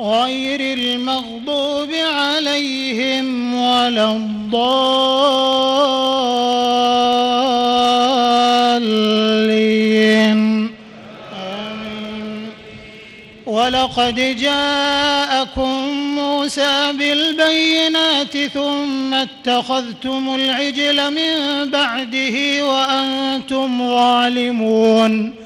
غير المغضوب عليهم ولا الضالين. آمين. ولقد جاءكم موسى بالبينات ثم اتخذتم العجل من بعده وأنتم ظالمون.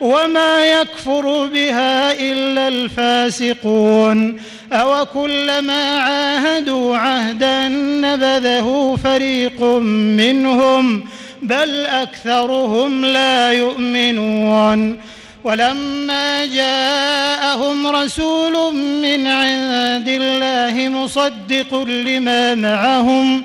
وما يكفر بها إلا الفاسقون. أو كلما عاهدوا عهدا نبذه فريق منهم بل أكثرهم لا يؤمنون. ولما جاءهم رسول من عند الله مصدق لما معهم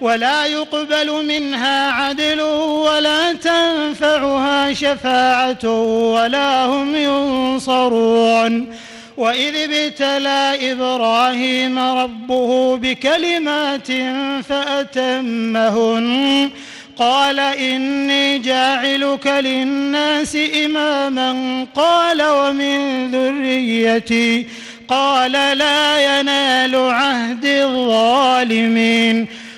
ولا يقبل منها عدل ولا تنفعها شفاعة ولا هم ينصرون. وإذ ابتلى إبراهيم ربه بكلمات فأتمهن. قال إني جاعلك للناس إماما. قال ومن ذريتي. قال لا ينال عهد الظالمين.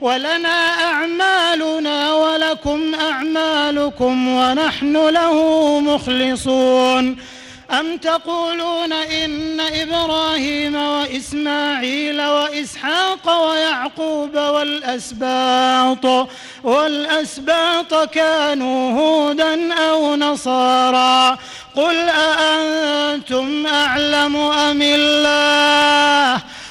ولنا أعمالنا ولكم أعمالكم ونحن له مخلصون. أم تقولون إن إبراهيم وإسماعيل وإسحاق ويعقوب والأسباط والأسباط كانوا هودا أو نصارى قل أأنتم أعلم أم الله؟